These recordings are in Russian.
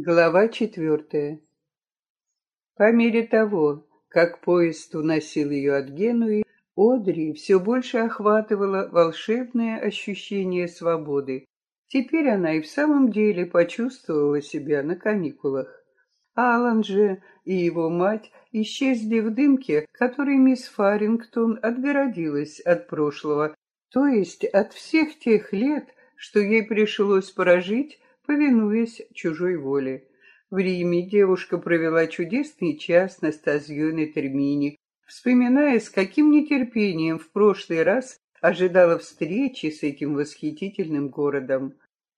Глава четвертая. По мере того, как поезд уносил ее от Генуи, Одри все больше охватывало волшебное ощущение свободы. Теперь она и в самом деле почувствовала себя на каникулах. Алан же и его мать исчезли в дымке, которой мисс Фарингтон отгородилась от прошлого, то есть от всех тех лет, что ей пришлось прожить повинуясь чужой воле. В Риме девушка провела чудесный час на стазьоне Термини, вспоминая, с каким нетерпением в прошлый раз ожидала встречи с этим восхитительным городом.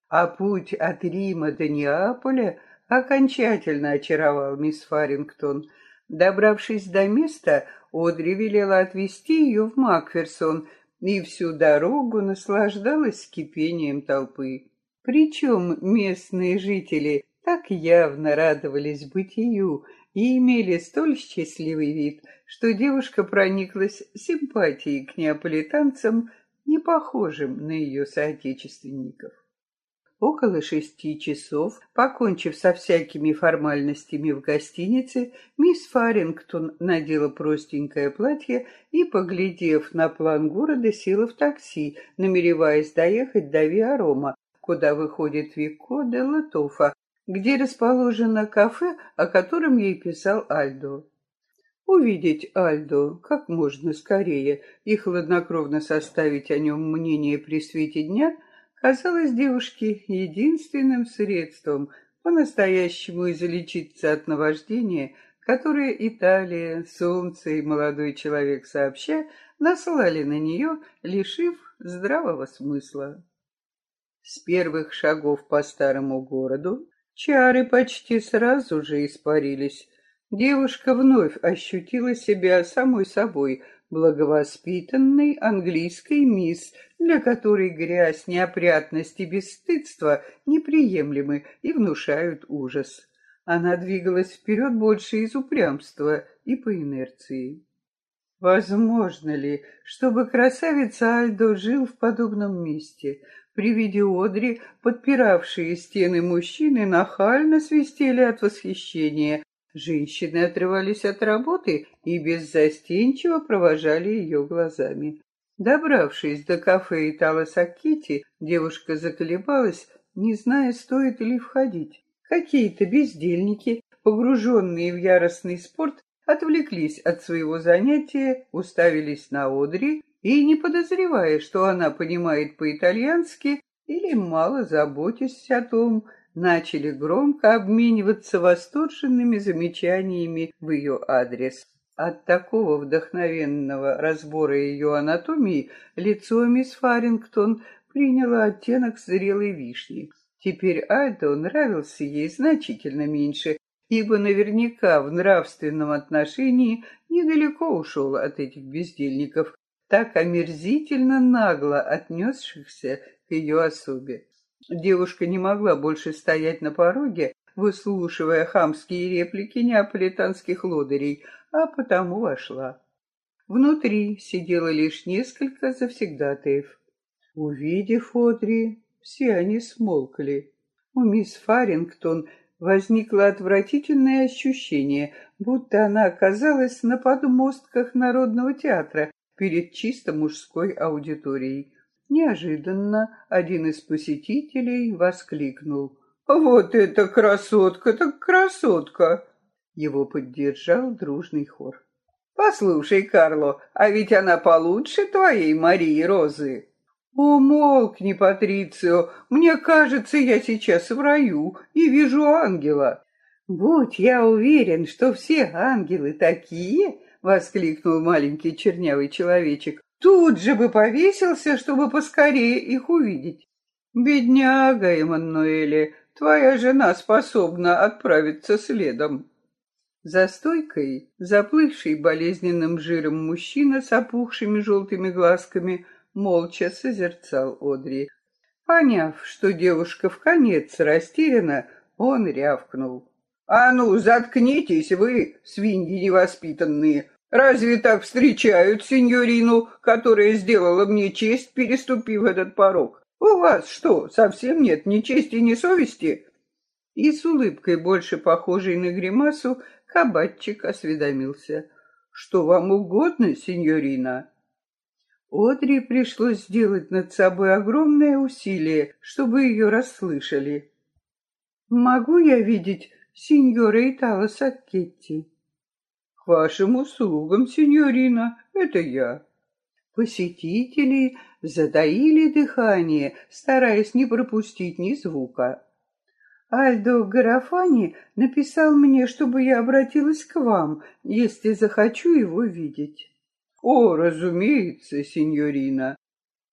А путь от Рима до Неаполя окончательно очаровал мисс Фарингтон. Добравшись до места, Одри велела отвезти ее в Макферсон и всю дорогу наслаждалась кипением толпы. Причем местные жители так явно радовались бытию и имели столь счастливый вид, что девушка прониклась симпатией к неаполитанцам, не похожим на ее соотечественников. Около шести часов, покончив со всякими формальностями в гостинице, мисс Фарингтон надела простенькое платье и, поглядев на план города, села в такси, намереваясь доехать до Виарома, куда выходит Вико де Латофа, где расположено кафе, о котором ей писал Альдо. Увидеть Альдо как можно скорее и хладнокровно составить о нем мнение при свете дня казалось девушке единственным средством по-настоящему излечиться от наваждения, которое Италия, солнце и молодой человек сообща наслали на нее, лишив здравого смысла. С первых шагов по старому городу чары почти сразу же испарились. Девушка вновь ощутила себя самой собой, благовоспитанной английской мисс, для которой грязь, неопрятность и бесстыдство неприемлемы и внушают ужас. Она двигалась вперед больше из упрямства и по инерции. Возможно ли, чтобы красавица Альдо жил в подобном месте? При виде Одри подпиравшие стены мужчины нахально свистели от восхищения. Женщины отрывались от работы и беззастенчиво провожали ее глазами. Добравшись до кафе Итала Сакити, девушка заколебалась, не зная, стоит ли входить. Какие-то бездельники, погруженные в яростный спорт, отвлеклись от своего занятия, уставились на Одри и, не подозревая, что она понимает по-итальянски или мало заботясь о том, начали громко обмениваться восторженными замечаниями в ее адрес. От такого вдохновенного разбора ее анатомии лицо мисс Фарингтон приняло оттенок зрелой вишни. Теперь Альдо нравился ей значительно меньше, ибо наверняка в нравственном отношении недалеко ушел от этих бездельников, так омерзительно нагло отнесшихся к ее особе. Девушка не могла больше стоять на пороге, выслушивая хамские реплики неаполитанских лодырей, а потому вошла. Внутри сидело лишь несколько завсегдатаев. Увидев Одри, все они смолкли. У мисс Фарингтон возникло отвратительное ощущение, будто она оказалась на подмостках Народного театра перед чисто мужской аудиторией. Неожиданно один из посетителей воскликнул. «Вот это красотка, так красотка!» Его поддержал дружный хор. «Послушай, Карло, а ведь она получше твоей Марии Розы!» «Умолкни, Патрицио, мне кажется, я сейчас в раю и вижу ангела». «Будь я уверен, что все ангелы такие!» — воскликнул маленький чернявый человечек. «Тут же бы повесился, чтобы поскорее их увидеть». «Бедняга, Эммануэле, твоя жена способна отправиться следом». За стойкой, заплывший болезненным жиром мужчина с опухшими желтыми глазками — молча созерцал Одри. Поняв, что девушка в конец растеряна, он рявкнул. «А ну, заткнитесь вы, свиньи невоспитанные! Разве так встречают сеньорину, которая сделала мне честь, переступив этот порог? У вас что, совсем нет ни чести, ни совести?» И с улыбкой, больше похожей на гримасу, кабачик осведомился. «Что вам угодно, сеньорина?» Одри пришлось сделать над собой огромное усилие, чтобы ее расслышали. «Могу я видеть сеньора Итала Саккетти?» «К вашим услугам, сеньорина, это я». Посетители затаили дыхание, стараясь не пропустить ни звука. Альдо Гарафани написал мне, чтобы я обратилась к вам, если захочу его видеть. О, разумеется, сеньорина.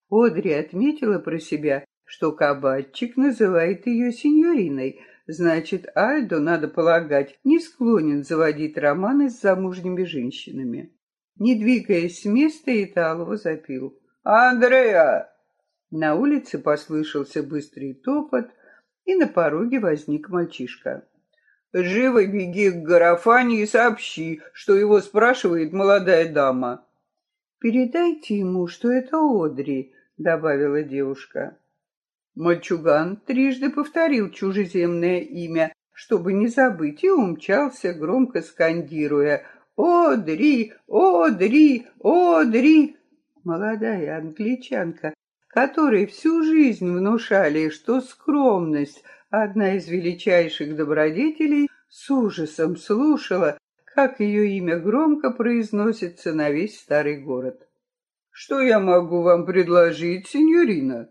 Одри отметила про себя, что кабачик называет ее сеньориной, значит, Альдо, надо полагать, не склонен заводить романы с замужними женщинами. Не двигаясь с места, Италова запил. «Андреа!» На улице послышался быстрый топот, и на пороге возник мальчишка. «Живо беги к Гарафане и сообщи, что его спрашивает молодая дама». «Передайте ему, что это Одри», — добавила девушка. Мальчуган трижды повторил чужеземное имя, чтобы не забыть, и умчался, громко скандируя «Одри! Одри! Одри!» Молодая англичанка которой всю жизнь внушали, что скромность — одна из величайших добродетелей, с ужасом слушала, как ее имя громко произносится на весь старый город. «Что я могу вам предложить, сеньорина?»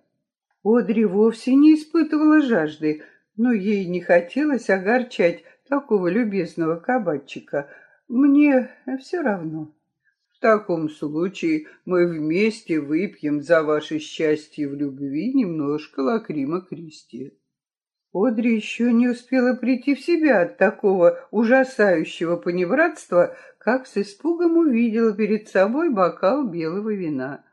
Одри вовсе не испытывала жажды, но ей не хотелось огорчать такого любезного кабачика. Мне все равно. В таком случае мы вместе выпьем за ваше счастье в любви немножко лакрима Кристи. Одри еще не успела прийти в себя от такого ужасающего поневратства, как с испугом увидела перед собой бокал белого вина.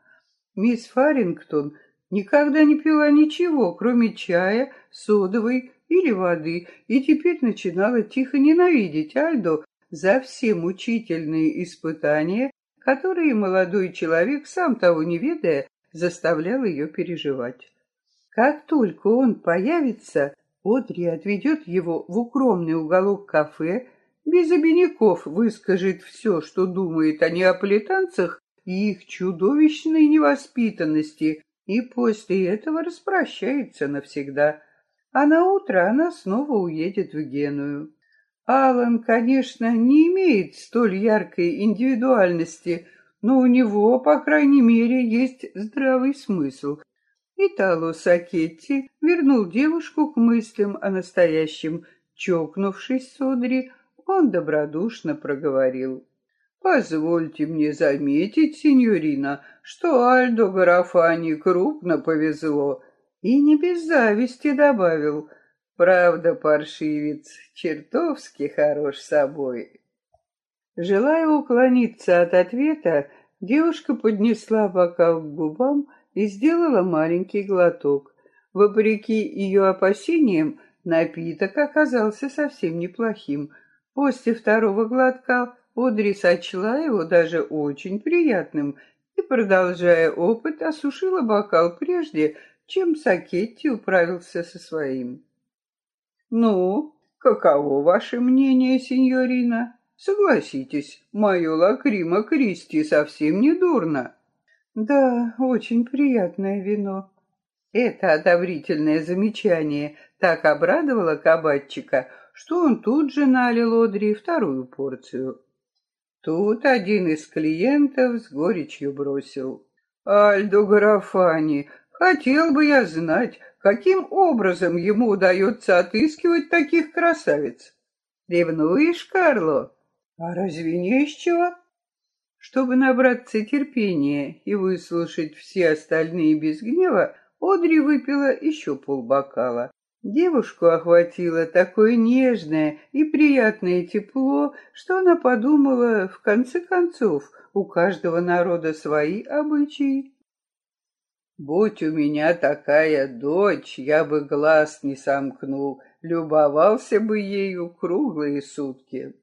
Мисс Фарингтон никогда не пила ничего, кроме чая, содовой или воды, и теперь начинала тихо ненавидеть Альдо за все мучительные испытания, которые молодой человек, сам того не ведая, заставлял ее переживать. Как только он появится, Одри отведет его в укромный уголок кафе, без обиняков выскажет все, что думает о неаполитанцах и их чудовищной невоспитанности, и после этого распрощается навсегда. А на утро она снова уедет в Геную. Алан, конечно, не имеет столь яркой индивидуальности, но у него, по крайней мере, есть здравый смысл. Итало Сакетти вернул девушку к мыслям о настоящем. Чокнувшись с Одри, он добродушно проговорил. «Позвольте мне заметить, сеньорина, что Альдо Гарафани крупно повезло». И не без зависти добавил — Правда, паршивец, чертовски хорош собой. Желая уклониться от ответа, девушка поднесла бокал к губам и сделала маленький глоток. Вопреки ее опасениям, напиток оказался совсем неплохим. После второго глотка Одри сочла его даже очень приятным и, продолжая опыт, осушила бокал прежде, чем Сакетти управился со своим. Ну, каково ваше мнение, сеньорина? Согласитесь, мое лакрима Кристи совсем не дурно. Да, очень приятное вино. Это одобрительное замечание так обрадовало кабачика, что он тут же налил Одри вторую порцию. Тут один из клиентов с горечью бросил. «Альдо Графани, хотел бы я знать, Каким образом ему удается отыскивать таких красавиц? Ревнуешь, Карло? А разве не из чего? Чтобы набраться терпения и выслушать все остальные без гнева, Одри выпила еще полбокала. Девушку охватило такое нежное и приятное тепло, что она подумала, в конце концов, у каждого народа свои обычаи. Будь у меня такая дочь, я бы глаз не сомкнул, любовался бы ею круглые сутки.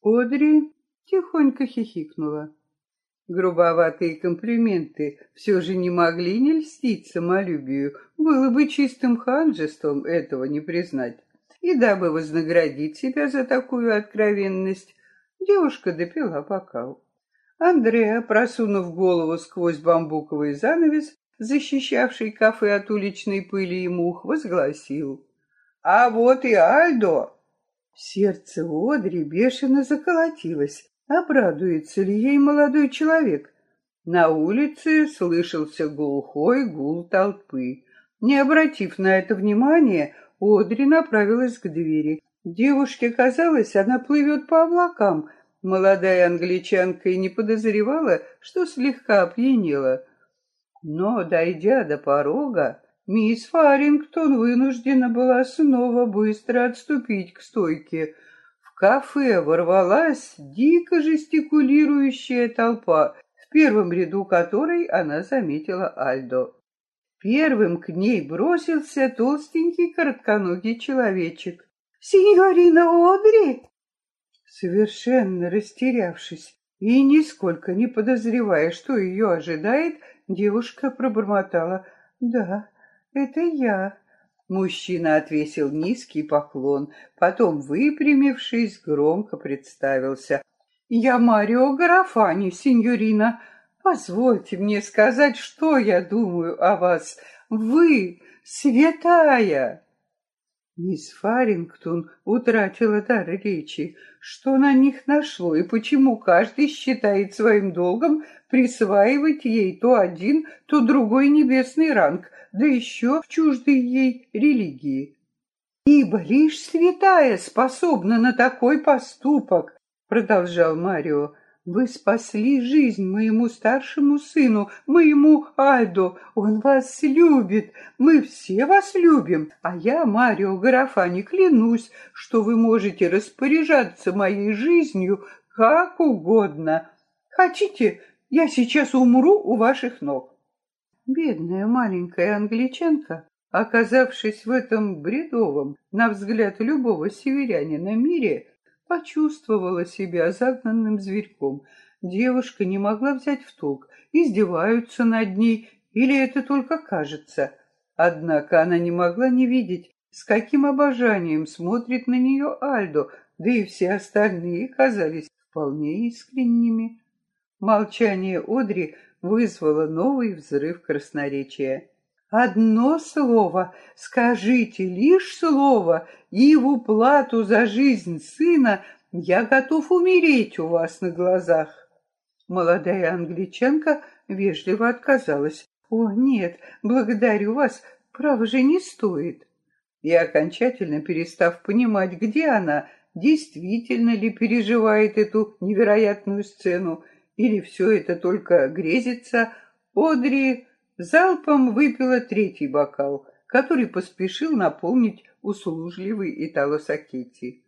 Одри тихонько хихикнула. Грубоватые комплименты все же не могли не льстить самолюбию, было бы чистым ханжеством этого не признать. И дабы вознаградить себя за такую откровенность, девушка допила бокал. Андреа, просунув голову сквозь бамбуковый занавес, защищавший кафе от уличной пыли и мух, возгласил. «А вот и Альдо!» Сердце Одри бешено заколотилось. Обрадуется ли ей молодой человек? На улице слышался глухой гул толпы. Не обратив на это внимания, Одри направилась к двери. Девушке казалось, она плывет по облакам. Молодая англичанка и не подозревала, что слегка опьянела. Но, дойдя до порога, мисс Фарингтон вынуждена была снова быстро отступить к стойке. Кафе ворвалась дико жестикулирующая толпа, в первом ряду которой она заметила Альдо. Первым к ней бросился толстенький коротконогий человечек. «Синьорина Одри!» Совершенно растерявшись и нисколько не подозревая, что ее ожидает, девушка пробормотала «Да, это я». Мужчина отвесил низкий поклон, потом, выпрямившись, громко представился. «Я Марио Гарафани, сеньорина. Позвольте мне сказать, что я думаю о вас. Вы святая!» Мисс Фарингтон утратила дар речи. Что на них нашло и почему каждый считает своим долгом присваивать ей то один, то другой небесный ранг, да еще в чуждой ей религии? «Ибо лишь святая способна на такой поступок», — продолжал Марио. Вы спасли жизнь моему старшему сыну, моему Альдо. Он вас любит. Мы все вас любим. А я, Марио Гарафани, клянусь, что вы можете распоряжаться моей жизнью как угодно. Хотите, я сейчас умру у ваших ног. Бедная маленькая англичанка, оказавшись в этом бредовом, на взгляд любого северянина мире, почувствовала себя загнанным зверьком. Девушка не могла взять в толк, издеваются над ней или это только кажется. Однако она не могла не видеть, с каким обожанием смотрит на нее Альдо, да и все остальные казались вполне искренними. Молчание Одри вызвало новый взрыв красноречия. Одно слово, скажите лишь слово, и в уплату за жизнь сына я готов умереть у вас на глазах. Молодая англичанка вежливо отказалась. «О, нет, благодарю вас, право же не стоит». И окончательно перестав понимать, где она, действительно ли переживает эту невероятную сцену, или все это только грезится, Одри залпом выпила третий бокал, который поспешил наполнить услужливый Итало Сакетти.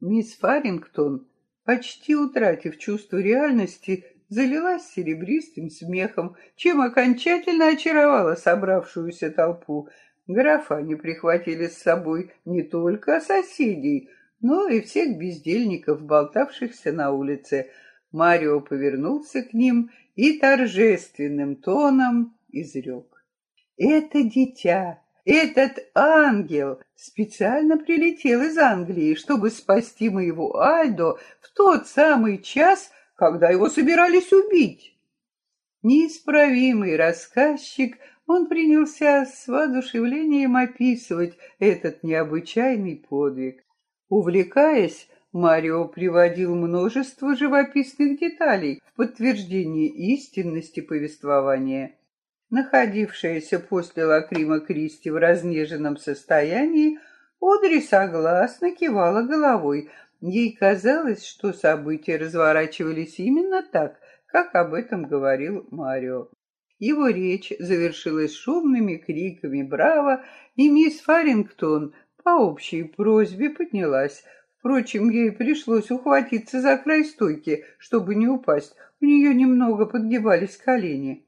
Мисс Фарингтон, почти утратив чувство реальности, залилась серебристым смехом, чем окончательно очаровала собравшуюся толпу. Графа не прихватили с собой не только соседей, но и всех бездельников, болтавшихся на улице. Марио повернулся к ним и торжественным тоном изрек. «Это дитя, этот ангел специально прилетел из Англии, чтобы спасти моего Альдо в тот самый час, когда его собирались убить». Неисправимый рассказчик, он принялся с воодушевлением описывать этот необычайный подвиг. Увлекаясь, Марио приводил множество живописных деталей в подтверждение истинности повествования находившаяся после Лакрима Кристи в разнеженном состоянии, Одри согласно кивала головой. Ей казалось, что события разворачивались именно так, как об этом говорил Марио. Его речь завершилась шумными криками «Браво!», и мисс Фарингтон по общей просьбе поднялась. Впрочем, ей пришлось ухватиться за край стойки, чтобы не упасть. У нее немного подгибались колени.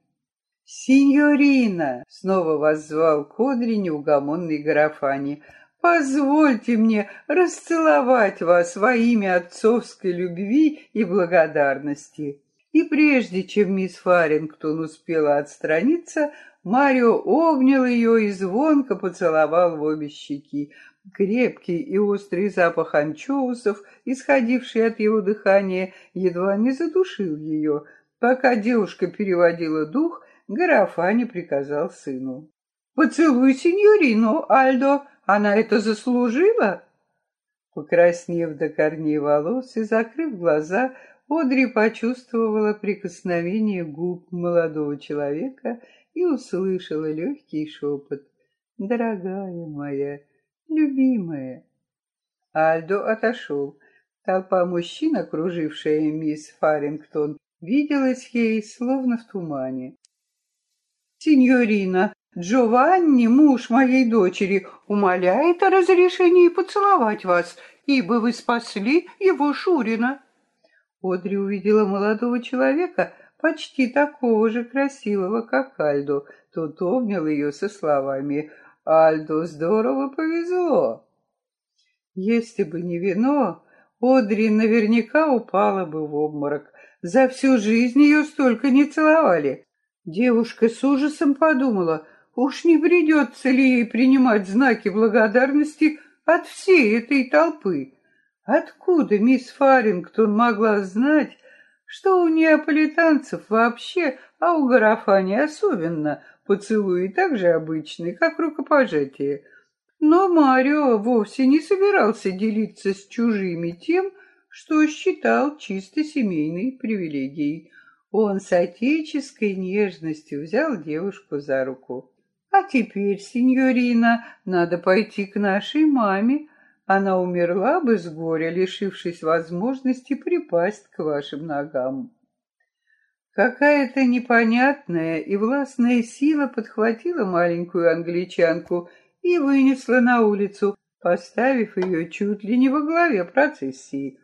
«Синьорина!» — снова воззвал Кодри неугомонный Гарафани. «Позвольте мне расцеловать вас во имя отцовской любви и благодарности». И прежде чем мисс Фарингтон успела отстраниться, Марио обнял ее и звонко поцеловал в обе щеки. Крепкий и острый запах анчоусов, исходивший от его дыхания, едва не задушил ее. Пока девушка переводила дух, Гарафани приказал сыну. «Поцелуй сеньорину, Альдо, она это заслужила?» Покраснев до корней волос и закрыв глаза, Одри почувствовала прикосновение губ молодого человека и услышала легкий шепот. «Дорогая моя, любимая». Альдо отошел. Толпа мужчин, окружившая мисс Фарингтон, виделась ей словно в тумане. «Синьорина, Джованни, муж моей дочери, умоляет о разрешении поцеловать вас, ибо вы спасли его Шурина». Одри увидела молодого человека, почти такого же красивого, как Альдо. Тот обнял ее со словами «Альдо, здорово повезло». Если бы не вино, Одри наверняка упала бы в обморок. За всю жизнь ее столько не целовали. Девушка с ужасом подумала, уж не придется ли ей принимать знаки благодарности от всей этой толпы. Откуда мисс Фарингтон могла знать, что у неаполитанцев вообще, а у Гарафани особенно, поцелуи так же обычные, как рукопожатие. Но Марио вовсе не собирался делиться с чужими тем, что считал чисто семейной привилегией. Он с отеческой нежностью взял девушку за руку. «А теперь, сеньорина, надо пойти к нашей маме она умерла бы с горя, лишившись возможности припасть к вашим ногам. Какая-то непонятная и властная сила подхватила маленькую англичанку и вынесла на улицу, поставив ее чуть ли не во главе процессии.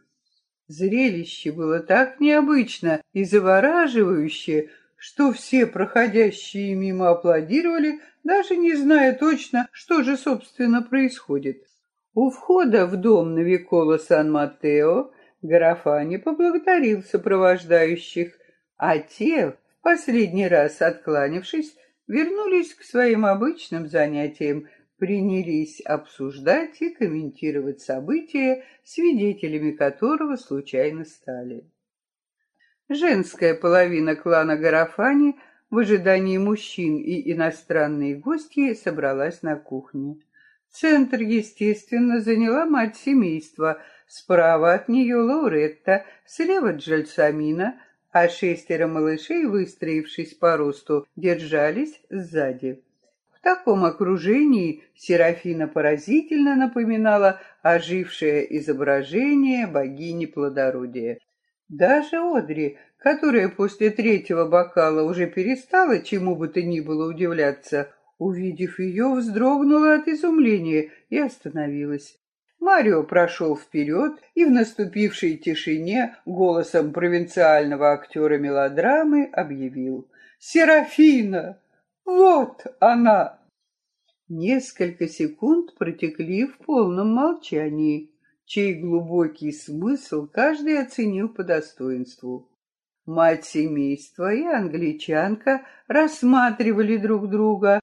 Зрелище было так необычно и завораживающе, что все проходящие мимо аплодировали, даже не зная точно, что же, собственно, происходит. У входа в дом на Викола Сан-Матео Гарафани поблагодарил сопровождающих, а те, в последний раз откланившись, вернулись к своим обычным занятиям, принялись обсуждать и комментировать события, свидетелями которого случайно стали. Женская половина клана Гарафани в ожидании мужчин и иностранные гости собралась на кухне. Центр, естественно, заняла мать семейства. Справа от нее Лауретта, слева Джальсамина, а шестеро малышей, выстроившись по росту, держались сзади. В таком окружении Серафина поразительно напоминала ожившее изображение богини плодородия. Даже Одри, которая после третьего бокала уже перестала чему бы то ни было удивляться, Увидев ее, вздрогнула от изумления и остановилась. Марио прошел вперед и в наступившей тишине голосом провинциального актера мелодрамы объявил «Серафина! Вот она!» Несколько секунд протекли в полном молчании, чей глубокий смысл каждый оценил по достоинству. Мать семейства и англичанка рассматривали друг друга,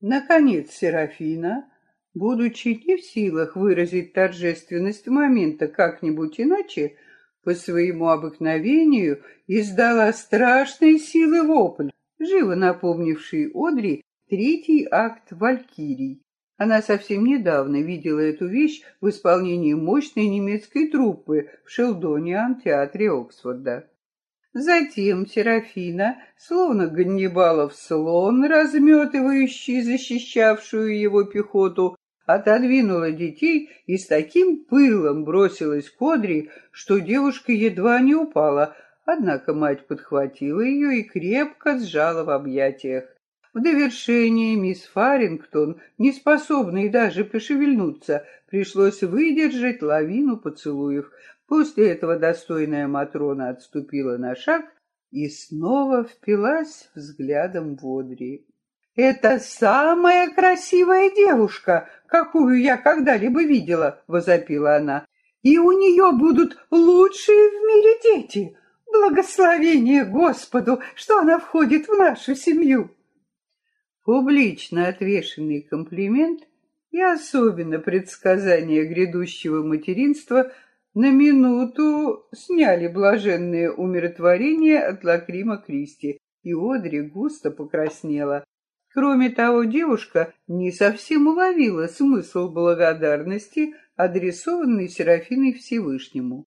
Наконец Серафина, будучи не в силах выразить торжественность момента как-нибудь иначе, по своему обыкновению издала страшной силы вопль, живо напомнивший Одри третий акт «Валькирий». Она совсем недавно видела эту вещь в исполнении мощной немецкой труппы в Шелдоне-антеатре Оксфорда. Затем Серафина, словно Ганнибалов слон, разметывающий защищавшую его пехоту, отодвинула детей и с таким пылом бросилась к Одри, что девушка едва не упала, однако мать подхватила ее и крепко сжала в объятиях. В довершение мисс Фарингтон, не способной даже пошевельнуться, пришлось выдержать лавину поцелуев. После этого достойная Матрона отступила на шаг и снова впилась взглядом в Одри. «Это самая красивая девушка, какую я когда-либо видела!» — возопила она. «И у нее будут лучшие в мире дети! Благословение Господу, что она входит в нашу семью!» Публично отвешенный комплимент и особенно предсказание грядущего материнства на минуту сняли блаженное умиротворение от Лакрима Кристи, и Одри густо покраснела. Кроме того, девушка не совсем уловила смысл благодарности, адресованной Серафиной Всевышнему.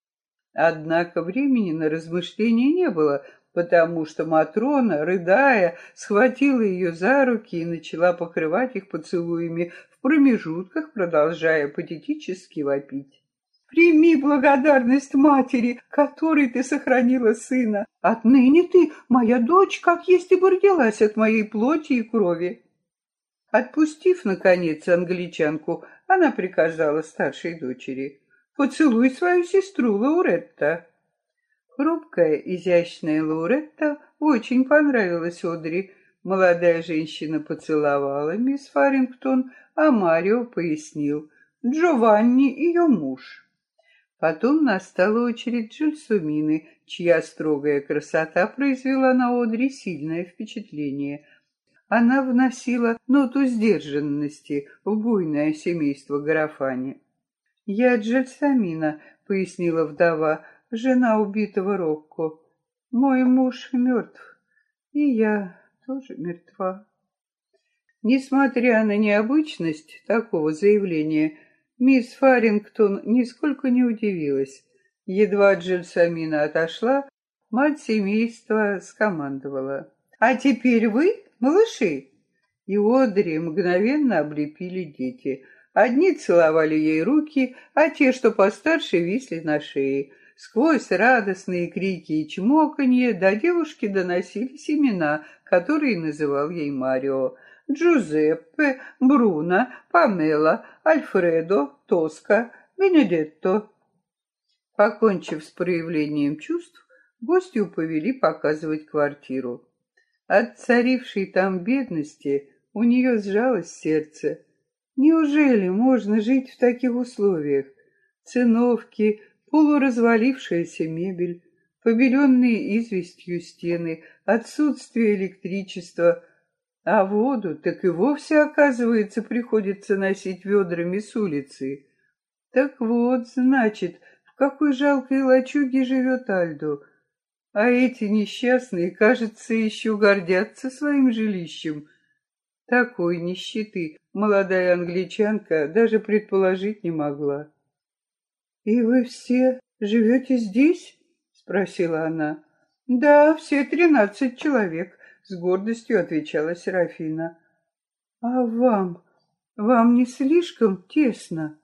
Однако времени на размышления не было, потому что Матрона, рыдая, схватила ее за руки и начала покрывать их поцелуями в промежутках, продолжая патетически вопить. Прими благодарность матери, которой ты сохранила сына. Отныне ты, моя дочь, как есть и родилась от моей плоти и крови. Отпустив, наконец, англичанку, она приказала старшей дочери. «Поцелуй свою сестру Лауретта». Хрупкая, изящная Лауретта очень понравилась Одри. Молодая женщина поцеловала мисс Фарингтон, а Марио пояснил. Джованни ее муж. Потом настала очередь Джульсумины, чья строгая красота произвела на Одри сильное впечатление. Она вносила ноту сдержанности в буйное семейство Гарафани. «Я Джульсамина», — пояснила вдова, — «жена убитого Рокко. Мой муж мертв, и я тоже мертва». Несмотря на необычность такого заявления, Мисс Фарингтон нисколько не удивилась. Едва Джельсамина отошла, мать семейства скомандовала. «А теперь вы, малыши!» И Одри мгновенно облепили дети. Одни целовали ей руки, а те, что постарше, висли на шее. Сквозь радостные крики и чмоканье до девушки доносились имена, которые называл ей Марио. Джузеппе, Бруно, Памела, Альфредо, Тоска, Бенедетто. Покончив с проявлением чувств, гостю повели показывать квартиру. От царившей там бедности у нее сжалось сердце. Неужели можно жить в таких условиях? Циновки, полуразвалившаяся мебель, побеленные известью стены, отсутствие электричества — а воду так и вовсе, оказывается, приходится носить ведрами с улицы. Так вот, значит, в какой жалкой лачуге живет Альдо. А эти несчастные, кажется, еще гордятся своим жилищем. Такой нищеты молодая англичанка даже предположить не могла. «И вы все живете здесь?» — спросила она. «Да, все тринадцать человек», с гордостью отвечала Серафина. А вам, вам не слишком тесно?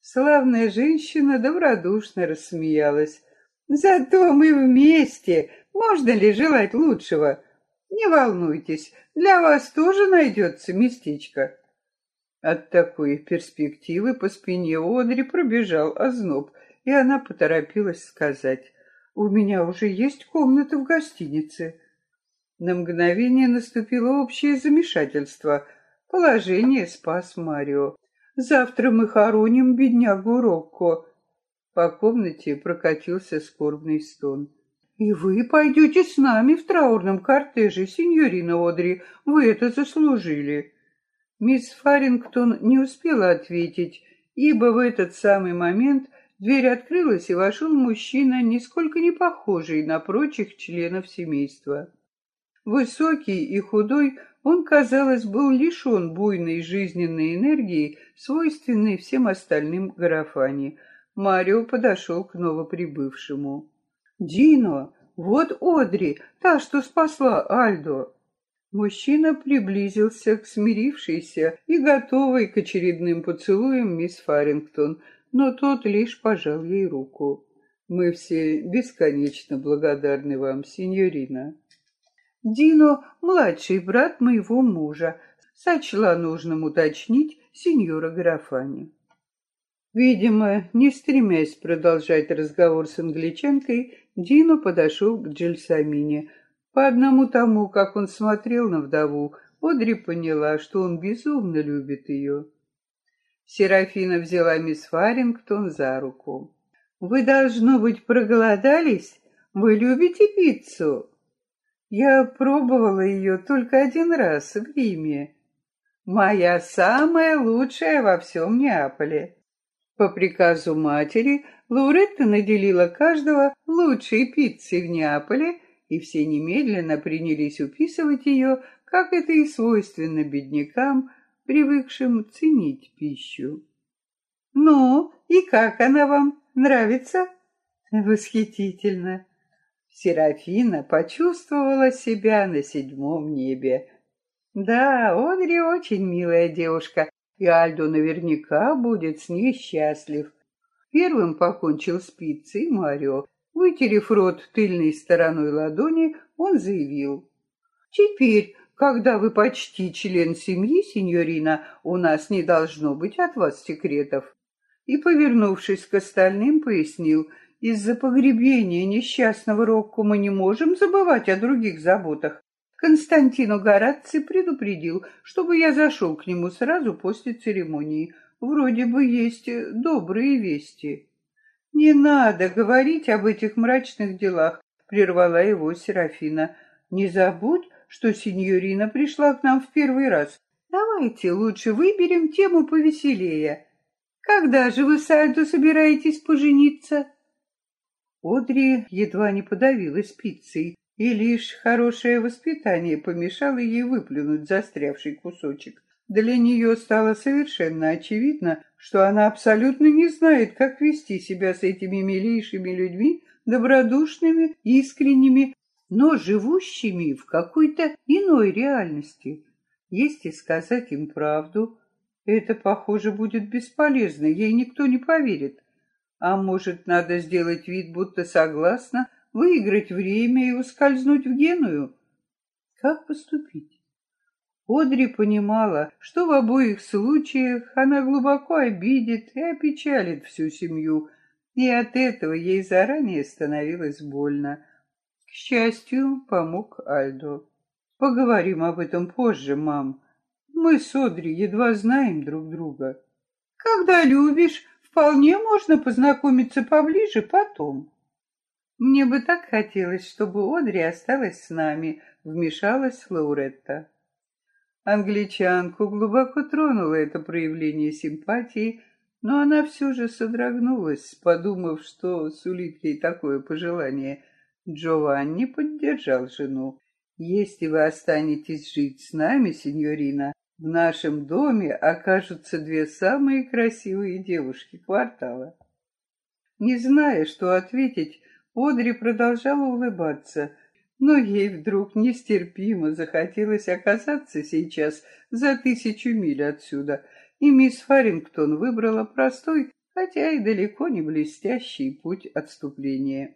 Славная женщина добродушно рассмеялась. Зато мы вместе. Можно ли желать лучшего? Не волнуйтесь, для вас тоже найдется местечко. От такой перспективы по спине Одри пробежал озноб, и она поторопилась сказать, «У меня уже есть комната в гостинице». На мгновение наступило общее замешательство. Положение спас Марио. «Завтра мы хороним беднягу Рокко». По комнате прокатился скорбный стон. «И вы пойдете с нами в траурном кортеже, сеньорина Одри. Вы это заслужили». Мисс Фарингтон не успела ответить, ибо в этот самый момент дверь открылась, и вошел мужчина, нисколько не похожий на прочих членов семейства. Высокий и худой, он, казалось, был лишен буйной жизненной энергии, свойственной всем остальным Гарафани. Марио подошел к новоприбывшему. «Дино, вот Одри, та, что спасла Альдо!» Мужчина приблизился к смирившейся и готовой к очередным поцелуям мисс Фарингтон, но тот лишь пожал ей руку. «Мы все бесконечно благодарны вам, сеньорина». Дино — младший брат моего мужа, сочла нужным уточнить сеньора Графани. Видимо, не стремясь продолжать разговор с англичанкой, Дино подошел к Джельсамине. По одному тому, как он смотрел на вдову, Одри поняла, что он безумно любит ее. Серафина взяла мисс Фарингтон за руку. «Вы, должно быть, проголодались? Вы любите пиццу?» Я пробовала ее только один раз в Риме. Моя самая лучшая во всем Неаполе. По приказу матери Лауретта наделила каждого лучшей пиццей в Неаполе, и все немедленно принялись уписывать ее, как это и свойственно беднякам, привыкшим ценить пищу. «Ну, и как она вам? Нравится?» «Восхитительно!» Серафина почувствовала себя на седьмом небе. Да, Одри очень милая девушка, и Альдо наверняка будет с ней счастлив. Первым покончил с пиццей Марио. Вытерев рот тыльной стороной ладони, он заявил. «Теперь, когда вы почти член семьи, сеньорина, у нас не должно быть от вас секретов». И, повернувшись к остальным, пояснил, из-за погребения несчастного Рокко мы не можем забывать о других заботах. Константино Гораци предупредил, чтобы я зашел к нему сразу после церемонии. Вроде бы есть добрые вести. «Не надо говорить об этих мрачных делах», — прервала его Серафина. «Не забудь, что сеньорина пришла к нам в первый раз. Давайте лучше выберем тему повеселее. Когда же вы с Альдо собираетесь пожениться?» Одри едва не подавилась пиццей и лишь хорошее воспитание помешало ей выплюнуть застрявший кусочек. Для нее стало совершенно очевидно, что она абсолютно не знает, как вести себя с этими милейшими людьми, добродушными, искренними, но живущими в какой-то иной реальности. Если сказать им правду, это, похоже, будет бесполезно, ей никто не поверит. А может, надо сделать вид, будто согласна, выиграть время и ускользнуть в Геную? Как поступить? Одри понимала, что в обоих случаях она глубоко обидит и опечалит всю семью, и от этого ей заранее становилось больно. К счастью, помог Альдо. Поговорим об этом позже, мам. Мы с Одри едва знаем друг друга. Когда любишь, вполне можно познакомиться поближе потом. «Мне бы так хотелось, чтобы Одри осталась с нами», — вмешалась Лауретта. Англичанку глубоко тронуло это проявление симпатии, но она все же содрогнулась, подумав, что сулит ей такое пожелание. Джованни поддержал жену. «Если вы останетесь жить с нами, сеньорина, в нашем доме окажутся две самые красивые девушки квартала». Не зная, что ответить, Одри продолжала улыбаться, но ей вдруг нестерпимо захотелось оказаться сейчас за тысячу миль отсюда, и мисс Фарингтон выбрала простой, хотя и далеко не блестящий путь отступления.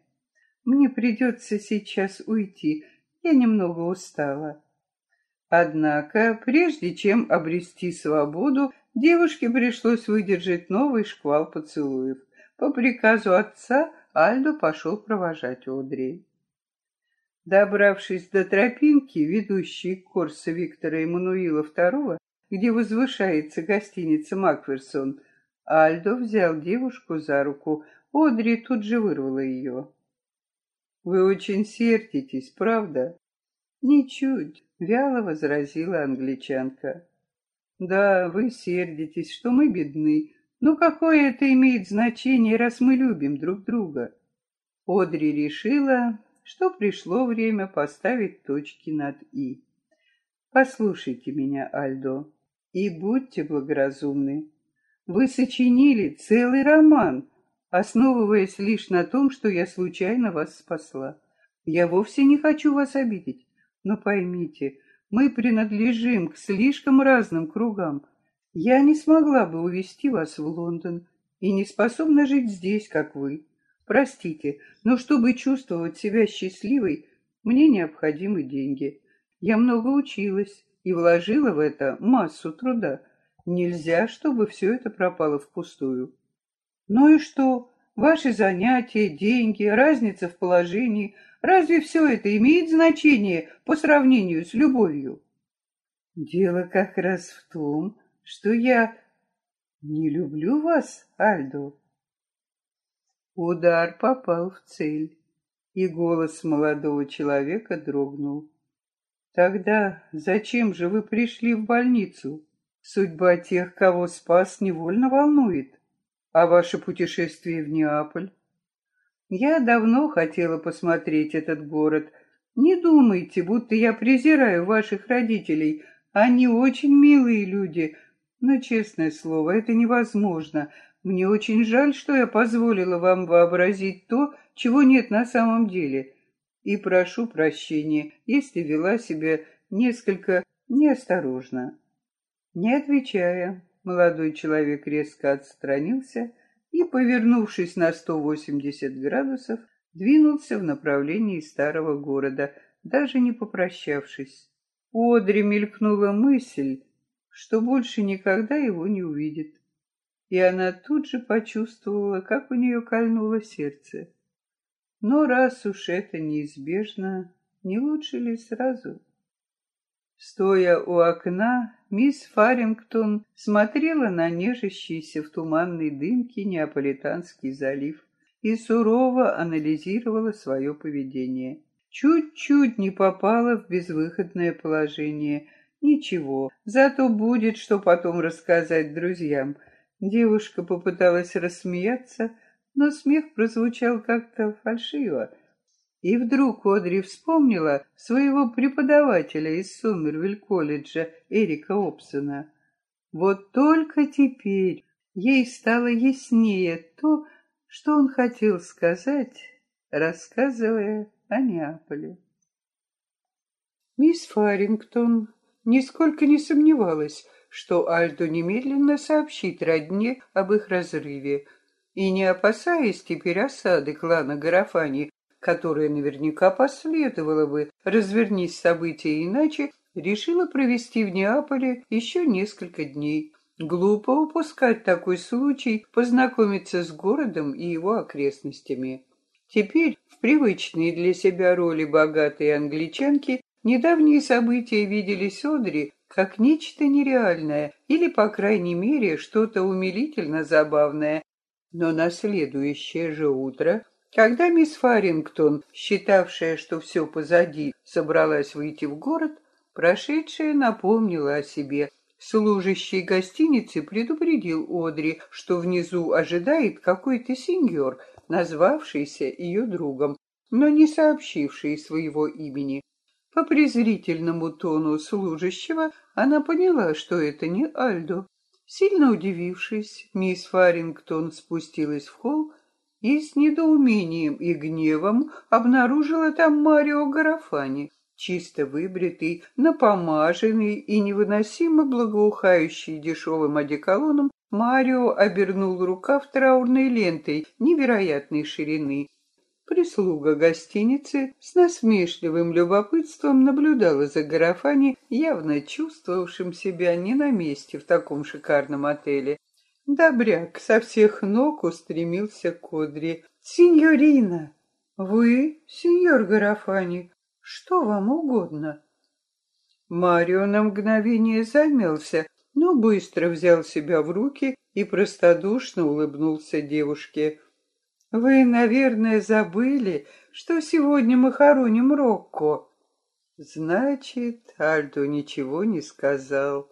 «Мне придется сейчас уйти, я немного устала». Однако, прежде чем обрести свободу, девушке пришлось выдержать новый шквал поцелуев. По приказу отца Альдо пошел провожать Одри. Добравшись до тропинки, ведущей к Корсо Виктора Эммануила II, где возвышается гостиница Макферсон, Альдо взял девушку за руку. Одри тут же вырвала ее. «Вы очень сердитесь, правда?» «Ничуть», — вяло возразила англичанка. «Да, вы сердитесь, что мы бедны, ну какое это имеет значение, раз мы любим друг друга? Одри решила, что пришло время поставить точки над «и». Послушайте меня, Альдо, и будьте благоразумны. Вы сочинили целый роман, основываясь лишь на том, что я случайно вас спасла. Я вовсе не хочу вас обидеть, но поймите, мы принадлежим к слишком разным кругам, я не смогла бы увезти вас в Лондон и не способна жить здесь, как вы. Простите, но чтобы чувствовать себя счастливой, мне необходимы деньги. Я много училась и вложила в это массу труда. Нельзя, чтобы все это пропало впустую. Ну и что? Ваши занятия, деньги, разница в положении. Разве все это имеет значение по сравнению с любовью? Дело как раз в том, что я не люблю вас, Альдо. Удар попал в цель. И голос молодого человека дрогнул. Тогда зачем же вы пришли в больницу? Судьба тех, кого спас, невольно волнует. А ваше путешествие в Неаполь? Я давно хотела посмотреть этот город. Не думайте, будто я презираю ваших родителей. Они очень милые люди. Но, честное слово, это невозможно. Мне очень жаль, что я позволила вам вообразить то, чего нет на самом деле. И прошу прощения, если вела себя несколько неосторожно. Не отвечая, молодой человек резко отстранился и, повернувшись на 180 градусов, двинулся в направлении старого города, даже не попрощавшись. У Одри мелькнула мысль, что больше никогда его не увидит. И она тут же почувствовала, как у нее кольнуло сердце. Но раз уж это неизбежно, не лучше ли сразу? Стоя у окна, мисс Фарингтон смотрела на нежащийся в туманной дымке Неаполитанский залив и сурово анализировала свое поведение. Чуть-чуть не попала в безвыходное положение. Ничего, зато будет, что потом рассказать друзьям. Девушка попыталась рассмеяться, но смех прозвучал как-то фальшиво. И вдруг Одри вспомнила своего преподавателя из Сомервиль-колледжа Эрика Обсона. Вот только теперь ей стало яснее то, что он хотел сказать, рассказывая о Неаполе. Мисс Фарингтон нисколько не сомневалась, что Альдо немедленно сообщит родне об их разрыве, и, не опасаясь теперь осады клана Гарафани, которая наверняка последовала бы, развернись события иначе, решила провести в Неаполе еще несколько дней. Глупо упускать такой случай познакомиться с городом и его окрестностями. Теперь в привычной для себя роли богатой англичанки недавние события виделись Одри как нечто нереальное или, по крайней мере, что-то умилительно забавное. Но на следующее же утро когда мисс Фарингтон, считавшая, что все позади, собралась выйти в город, прошедшая напомнила о себе. Служащий гостиницы предупредил Одри, что внизу ожидает какой-то сеньор, назвавшийся ее другом, но не сообщивший своего имени. По презрительному тону служащего она поняла, что это не Альдо. Сильно удивившись, мисс Фарингтон спустилась в холл и с недоумением и гневом обнаружила там Марио Гарафани, чисто выбритый, напомаженный и невыносимо благоухающий дешевым одеколоном, Марио обернул рукав траурной лентой невероятной ширины. Прислуга гостиницы с насмешливым любопытством наблюдала за Гарафани, явно чувствовавшим себя не на месте в таком шикарном отеле. Добряк со всех ног устремился к Одри. «Синьорина! Вы, сеньор Гарафани, что вам угодно?» Марио на мгновение замялся, но быстро взял себя в руки и простодушно улыбнулся девушке. «Вы, наверное, забыли, что сегодня мы хороним Рокко». Значит, Альдо ничего не сказал.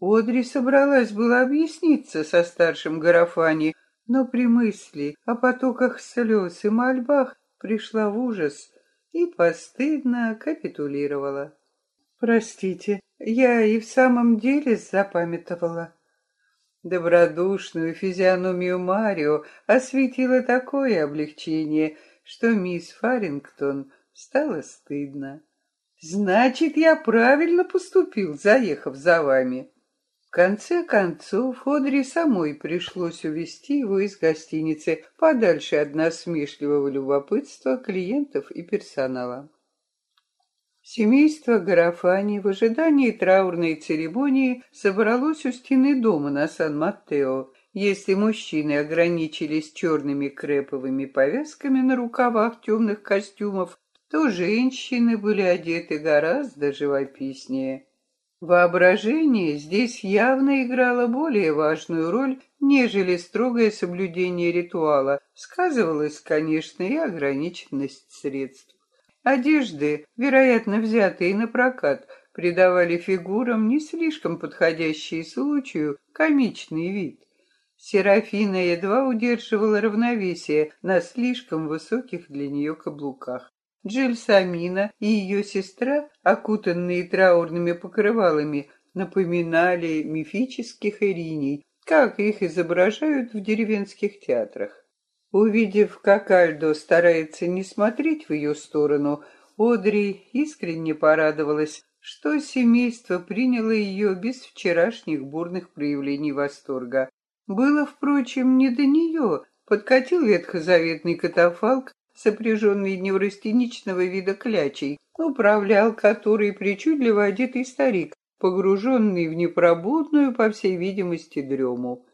Одри собралась было объясниться со старшим Гарафани, но при мысли о потоках слез и мольбах пришла в ужас и постыдно капитулировала. «Простите, я и в самом деле запамятовала». Добродушную физиономию Марио осветило такое облегчение, что мисс Фарингтон стало стыдно. «Значит, я правильно поступил, заехав за вами» конце концов, Одри самой пришлось увести его из гостиницы подальше от насмешливого любопытства клиентов и персонала. Семейство Гарафани в ожидании траурной церемонии собралось у стены дома на Сан-Маттео. Если мужчины ограничились черными креповыми повязками на рукавах темных костюмов, то женщины были одеты гораздо живописнее. Воображение здесь явно играло более важную роль, нежели строгое соблюдение ритуала. Сказывалась, конечно, и ограниченность средств. Одежды, вероятно, взятые на прокат, придавали фигурам не слишком подходящий случаю комичный вид. Серафина едва удерживала равновесие на слишком высоких для нее каблуках. Джельсамина и ее сестра, окутанные траурными покрывалами, напоминали мифических ириней, как их изображают в деревенских театрах. Увидев, как Альдо старается не смотреть в ее сторону, Одри искренне порадовалась, что семейство приняло ее без вчерашних бурных проявлений восторга. Было, впрочем, не до нее. Подкатил ветхозаветный катафалк, сопряженный неврастеничного вида клячей, управлял который причудливо одетый старик, погруженный в непробудную, по всей видимости, дрему.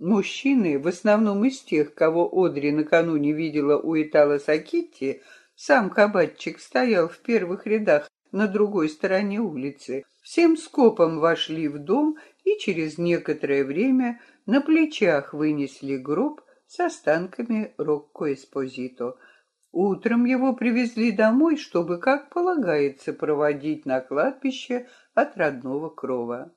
Мужчины, в основном из тех, кого Одри накануне видела у Итала Сакитти, сам кабачик стоял в первых рядах на другой стороне улицы, всем скопом вошли в дом и через некоторое время на плечах вынесли гроб с останками Рокко Эспозито. Утром его привезли домой, чтобы, как полагается, проводить на кладбище от родного крова.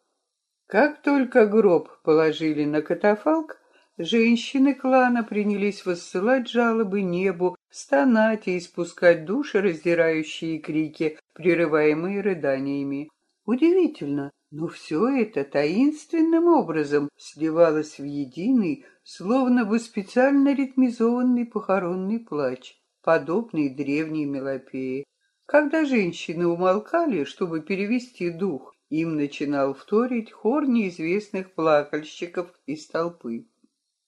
Как только гроб положили на катафалк, женщины клана принялись воссылать жалобы небу, стонать и испускать души, раздирающие крики, прерываемые рыданиями. Удивительно, но все это таинственным образом сливалось в единый, словно бы специально ритмизованный похоронный плач, подобный древней мелопее. Когда женщины умолкали, чтобы перевести дух, им начинал вторить хор неизвестных плакальщиков из толпы.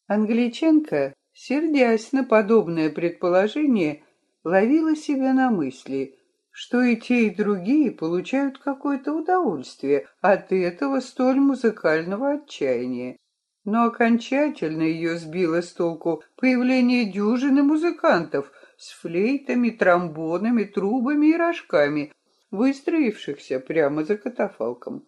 Англичанка, сердясь на подобное предположение, ловила себя на мысли, что и те, и другие получают какое-то удовольствие от этого столь музыкального отчаяния. Но окончательно ее сбило с толку появление дюжины музыкантов с флейтами, тромбонами, трубами и рожками, выстроившихся прямо за катафалком.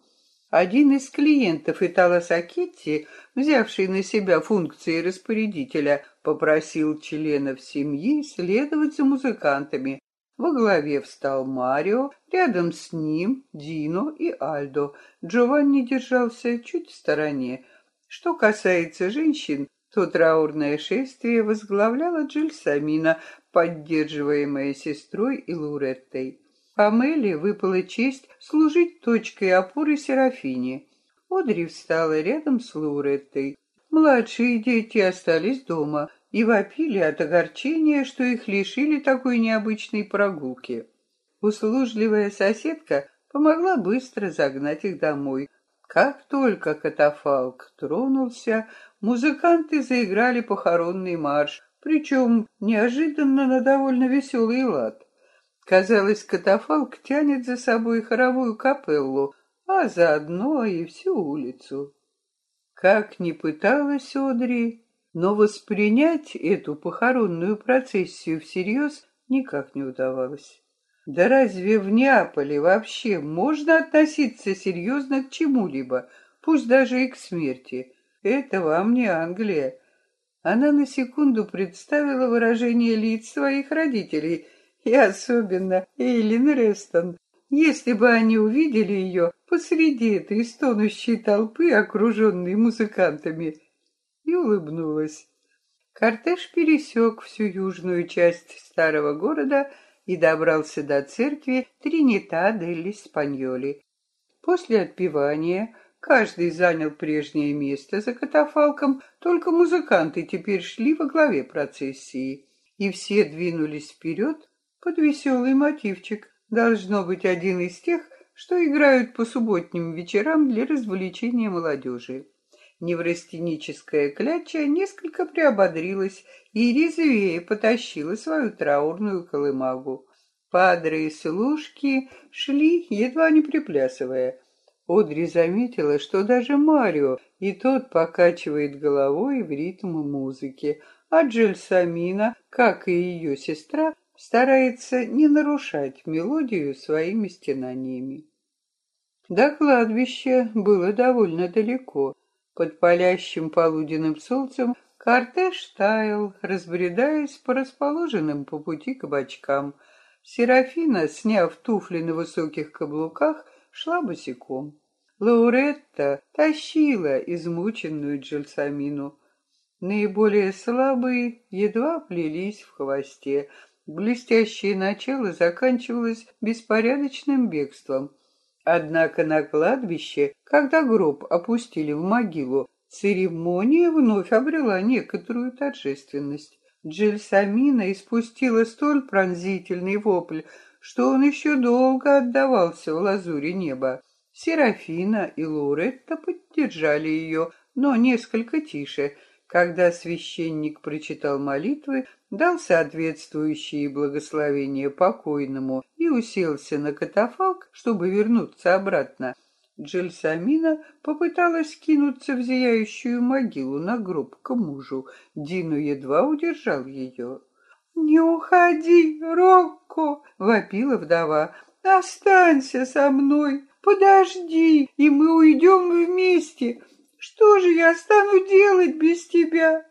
Один из клиентов Итала Сакетти, взявший на себя функции распорядителя, попросил членов семьи следовать за музыкантами. Во главе встал Марио, рядом с ним Дино и Альдо. Джованни держался чуть в стороне. Что касается женщин, то траурное шествие возглавляла Джильсамина, поддерживаемая сестрой и Луреттой. Амелии выпала честь служить точкой опоры Серафине. Одри встала рядом с Лауреттой. Младшие дети остались дома и вопили от огорчения, что их лишили такой необычной прогулки. Услужливая соседка помогла быстро загнать их домой. Как только катафалк тронулся, музыканты заиграли похоронный марш, причем неожиданно на довольно веселый лад. Казалось, катафалк тянет за собой хоровую капеллу, а заодно и всю улицу. Как ни пыталась Одри, но воспринять эту похоронную процессию всерьез никак не удавалось. Да разве в Неаполе вообще можно относиться серьезно к чему-либо, пусть даже и к смерти? Это вам не Англия. Она на секунду представила выражение лиц своих родителей — и особенно Эйлин Рестон, если бы они увидели ее посреди этой стонущей толпы, окруженной музыкантами, и улыбнулась. Кортеж пересек всю южную часть старого города и добрался до церкви Тринита дель Испаньоли. После отпевания каждый занял прежнее место за катафалком, только музыканты теперь шли во главе процессии, и все двинулись вперед под веселый мотивчик. Должно быть один из тех, что играют по субботним вечерам для развлечения молодежи. Неврастеническая кляча несколько приободрилась и резвее потащила свою траурную колымагу. Падры и служки шли, едва не приплясывая. Одри заметила, что даже Марио и тот покачивает головой в ритм музыки, а Джельсамина, как и ее сестра, старается не нарушать мелодию своими стенаниями. До кладбища было довольно далеко. Под палящим полуденным солнцем кортеж таял, разбредаясь по расположенным по пути кабачкам. Серафина, сняв туфли на высоких каблуках, шла босиком. Лауретта тащила измученную Джельсамину. Наиболее слабые едва плелись в хвосте. Блестящее начало заканчивалось беспорядочным бегством. Однако на кладбище, когда гроб опустили в могилу, церемония вновь обрела некоторую торжественность. Джельсамина испустила столь пронзительный вопль, что он еще долго отдавался в лазуре неба. Серафина и Лоретта поддержали ее, но несколько тише. Когда священник прочитал молитвы, дал соответствующие благословения покойному и уселся на катафалк, чтобы вернуться обратно, Джельсамина попыталась кинуться в зияющую могилу на гроб к мужу. Дину едва удержал ее. «Не уходи, Рокко!» — вопила вдова. «Останься со мной, подожди, и мы уйдем вместе. Что же я стану делать без тебя?»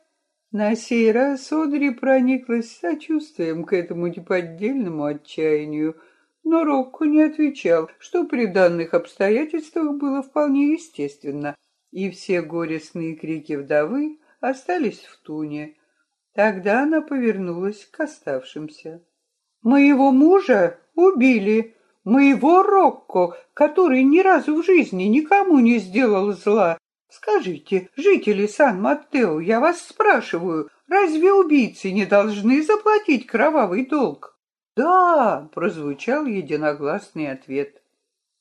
На сей раз Одри прониклась сочувствием к этому неподдельному отчаянию, но Рокко не отвечал, что при данных обстоятельствах было вполне естественно, и все горестные крики вдовы остались в туне. Тогда она повернулась к оставшимся. «Моего мужа убили, моего Рокко, который ни разу в жизни никому не сделал зла, Скажите, жители Сан-Маттео, я вас спрашиваю, разве убийцы не должны заплатить кровавый долг? Да, прозвучал единогласный ответ.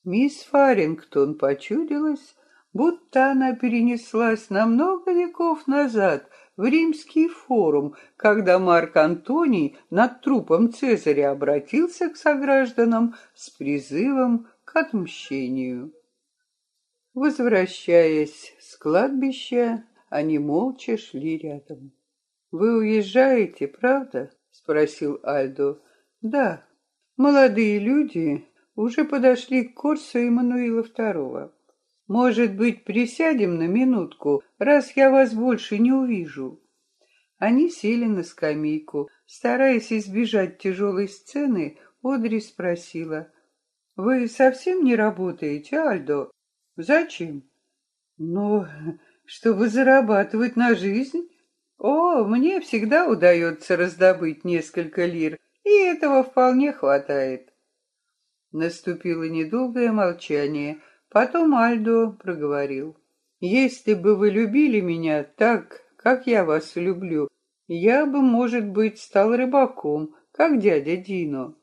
Мисс Фарингтон почудилась, будто она перенеслась на много веков назад в римский форум, когда Марк Антоний над трупом Цезаря обратился к согражданам с призывом к отмщению. Возвращаясь с кладбища, они молча шли рядом. «Вы уезжаете, правда?» — спросил Альдо. «Да. Молодые люди уже подошли к курсу Эммануила II. Может быть, присядем на минутку, раз я вас больше не увижу?» Они сели на скамейку. Стараясь избежать тяжелой сцены, Одри спросила. «Вы совсем не работаете, Альдо?» Зачем? Ну, чтобы зарабатывать на жизнь. О, мне всегда удается раздобыть несколько лир, и этого вполне хватает. Наступило недолгое молчание. Потом Альдо проговорил. «Если бы вы любили меня так, как я вас люблю, я бы, может быть, стал рыбаком, как дядя Дино.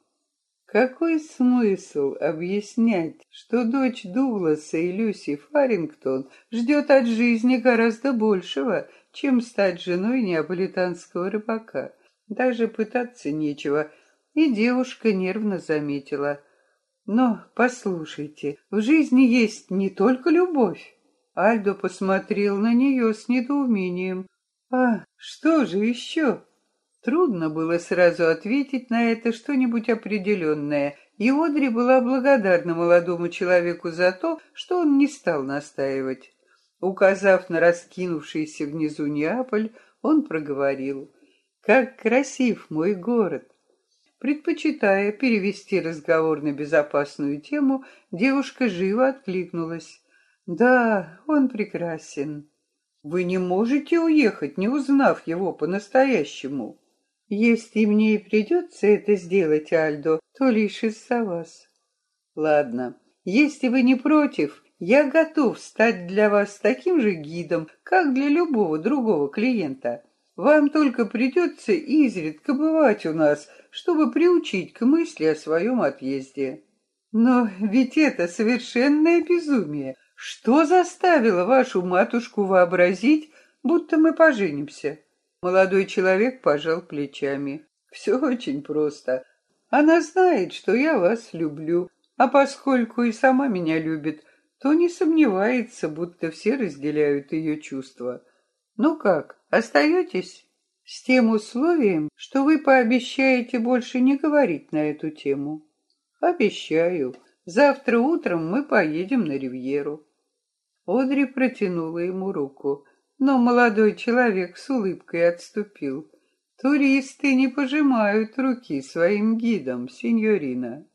Какой смысл объяснять, что дочь Дугласа и Люси Фарингтон ждет от жизни гораздо большего, чем стать женой неаполитанского рыбака? Даже пытаться нечего, и девушка нервно заметила. Но, послушайте, в жизни есть не только любовь. Альдо посмотрел на нее с недоумением. А что же еще? Трудно было сразу ответить на это что-нибудь определенное, и Одри была благодарна молодому человеку за то, что он не стал настаивать. Указав на раскинувшийся внизу Неаполь, он проговорил, «Как красив мой город!» Предпочитая перевести разговор на безопасную тему, девушка живо откликнулась. «Да, он прекрасен. Вы не можете уехать, не узнав его по-настоящему». Если мне и придется это сделать, Альдо, то лишь из-за вас. Ладно, если вы не против, я готов стать для вас таким же гидом, как для любого другого клиента. Вам только придется изредка бывать у нас, чтобы приучить к мысли о своем отъезде. Но ведь это совершенное безумие. Что заставило вашу матушку вообразить, будто мы поженимся? Молодой человек пожал плечами. Все очень просто. Она знает, что я вас люблю, а поскольку и сама меня любит, то не сомневается, будто все разделяют ее чувства. Ну как, остаетесь? С тем условием, что вы пообещаете больше не говорить на эту тему. Обещаю. Завтра утром мы поедем на Ривьеру. Одри протянула ему руку, но молодой человек с улыбкой отступил. Туристы не пожимают руки своим гидам, сеньорина.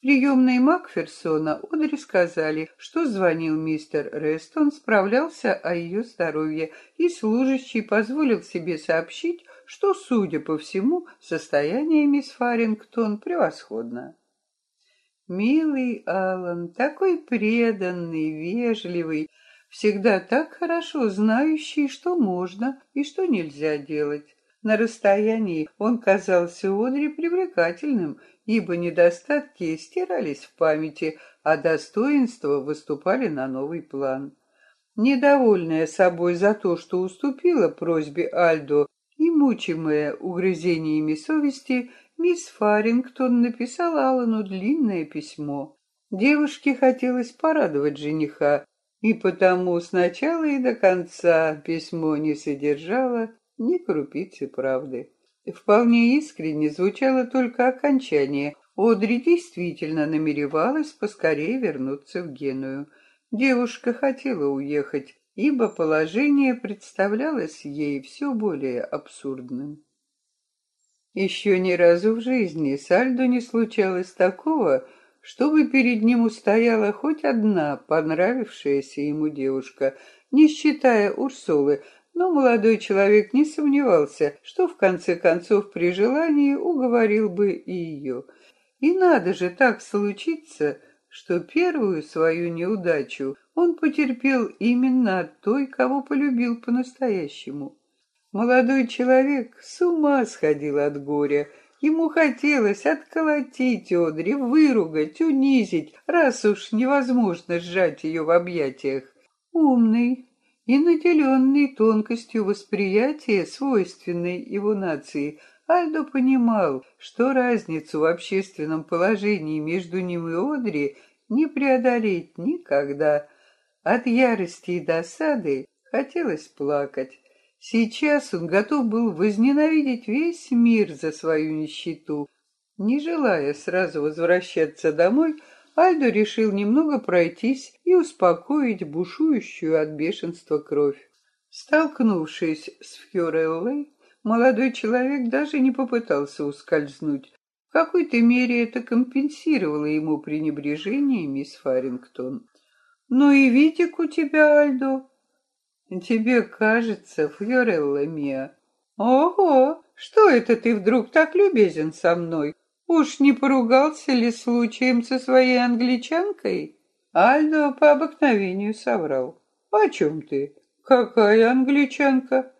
Приемной Макферсона Одри сказали, что звонил мистер Рестон, справлялся о ее здоровье, и служащий позволил себе сообщить, что, судя по всему, состояние мисс Фарингтон превосходно. Милый Аллан, такой преданный, вежливый, всегда так хорошо знающий, что можно и что нельзя делать. На расстоянии он казался Одри привлекательным ибо недостатки стирались в памяти, а достоинства выступали на новый план. Недовольная собой за то, что уступила просьбе Альдо и мучимая угрызениями совести, мисс Фарингтон написала Аллану длинное письмо. Девушке хотелось порадовать жениха, и потому сначала и до конца письмо не содержало ни крупицы правды. Вполне искренне звучало только окончание. Одри действительно намеревалась поскорее вернуться в Геную. Девушка хотела уехать, ибо положение представлялось ей все более абсурдным. Еще ни разу в жизни Сальдо не случалось такого, чтобы перед ним устояла хоть одна понравившаяся ему девушка, не считая Урсулы, но молодой человек не сомневался, что в конце концов при желании уговорил бы и ее. И надо же так случиться, что первую свою неудачу он потерпел именно от той, кого полюбил по-настоящему. Молодой человек с ума сходил от горя. Ему хотелось отколотить Одри, выругать, унизить, раз уж невозможно сжать ее в объятиях. Умный, и наделенный тонкостью восприятия, свойственной его нации, Альдо понимал, что разницу в общественном положении между ним и Одри не преодолеть никогда. От ярости и досады хотелось плакать. Сейчас он готов был возненавидеть весь мир за свою нищету. Не желая сразу возвращаться домой, Альдо решил немного пройтись и успокоить бушующую от бешенства кровь. Столкнувшись с Фьореллой, молодой человек даже не попытался ускользнуть. В какой-то мере это компенсировало ему пренебрежение мисс Фарингтон. «Ну и видик у тебя, Альдо!» «Тебе кажется, Фьорелла Мия». «Ого! Что это ты вдруг так любезен со мной? Уж не поругался ли случаем со своей англичанкой? Альдо по обыкновению соврал. «О чем ты? Какая англичанка?»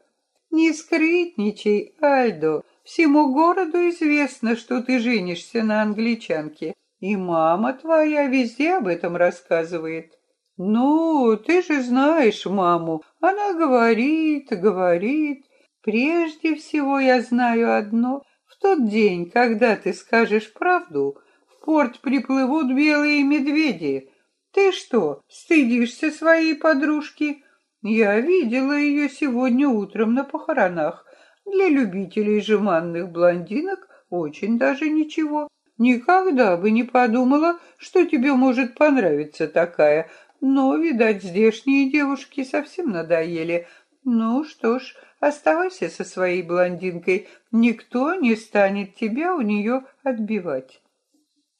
«Не скрытничай, Альдо. Всему городу известно, что ты женишься на англичанке, и мама твоя везде об этом рассказывает». «Ну, ты же знаешь маму. Она говорит, говорит. Прежде всего я знаю одно тот день, когда ты скажешь правду, в порт приплывут белые медведи. Ты что, стыдишься своей подружки? Я видела ее сегодня утром на похоронах. Для любителей жеманных блондинок очень даже ничего. Никогда бы не подумала, что тебе может понравиться такая. Но, видать, здешние девушки совсем надоели. Ну что ж, Оставайся со своей блондинкой, никто не станет тебя у нее отбивать.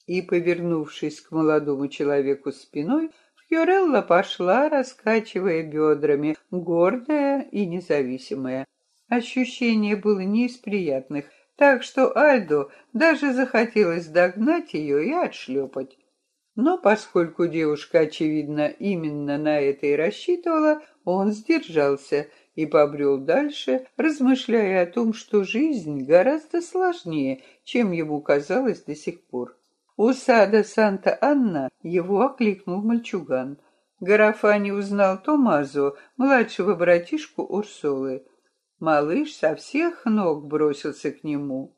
И, повернувшись к молодому человеку спиной, Фьорелла пошла, раскачивая бедрами, гордая и независимая. Ощущение было не из приятных, так что Альдо даже захотелось догнать ее и отшлепать. Но поскольку девушка, очевидно, именно на это и рассчитывала, он сдержался и побрел дальше, размышляя о том, что жизнь гораздо сложнее, чем ему казалось до сих пор. У сада Санта-Анна его окликнул мальчуган. Гарафани узнал Томазо, младшего братишку Урсулы. Малыш со всех ног бросился к нему.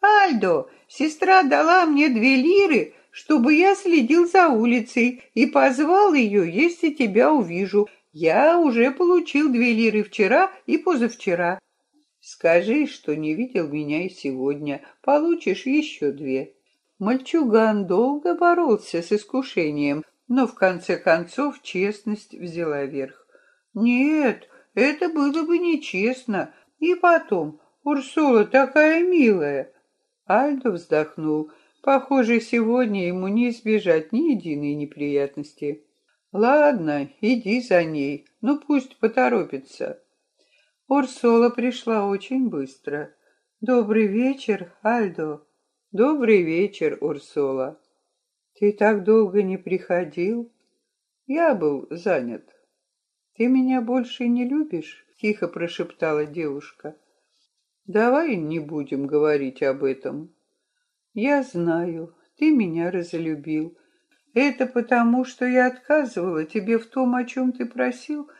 «Альдо, сестра дала мне две лиры, чтобы я следил за улицей и позвал ее, если тебя увижу. Я уже получил две лиры вчера и позавчера. Скажи, что не видел меня и сегодня. Получишь еще две. Мальчуган долго боролся с искушением, но в конце концов честность взяла верх. Нет, это было бы нечестно. И потом, Урсула такая милая. Альдо вздохнул. Похоже, сегодня ему не избежать ни единой неприятности. Ладно, иди за ней, ну пусть поторопится. Урсула пришла очень быстро. Добрый вечер, Альдо. Добрый вечер, Урсула. Ты так долго не приходил? Я был занят. Ты меня больше не любишь? Тихо прошептала девушка. Давай не будем говорить об этом. Я знаю, ты меня разлюбил. Это потому, что я отказывала тебе в том, о чем ты просил.